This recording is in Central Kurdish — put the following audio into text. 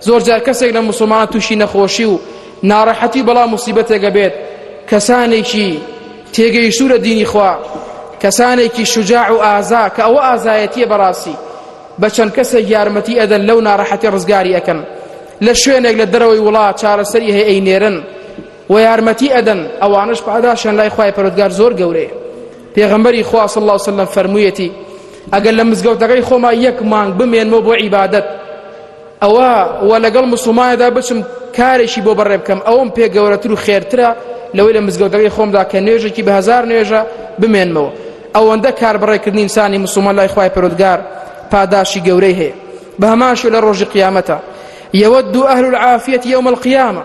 زۆرجار کەسێک لە مسلمانان تووشی نەخۆشی و ناڕەحەتی و بەڵام موسیبەتێکە بێت کەسانێکی تێگەیشتوو لە دینی خوا کەسانێکی شجاع و ئازا کە ئەوە ئازایەتیە بەڕاستی بە چەند کەسێک یارمەتی ئەدەن لەو ناڕەحەتی ڕزگاری ئەەکەن لە شوێنێک لە دەرەوەی وڵات چارەسەری هەیە ئەی نێرن و یارمەتی ئەدەن ئەوانش پاداشیان لای خخوای پەرۆتگار زۆر گەورەیە پێغمبەری خوا صلی الله وسلم فەرموویەتی ئەگەر لە مزگەوتەکەی خۆما یەک مانگ بمێنمەوە بۆ عیبادەت ئەوە وە لەگەڵ مسلمانەدا بچم کارێکی بۆ بەڕێ بکەم ئەوم پێ گەورەتر و خێرترە لەوەی لە مزگەوتەکەی خۆمدا کە نوێژێکی بە هزار نوێژە بمێنمەوە ئەوەندە کار بەڕێکردنی ئینسانی مسلمان لای خخوای پرودگار پاداشی گەورەی هەیە بە هەماشو لە ڕۆژی قیامەتە یەوەدو ئەهل العافیەت یوم القیامە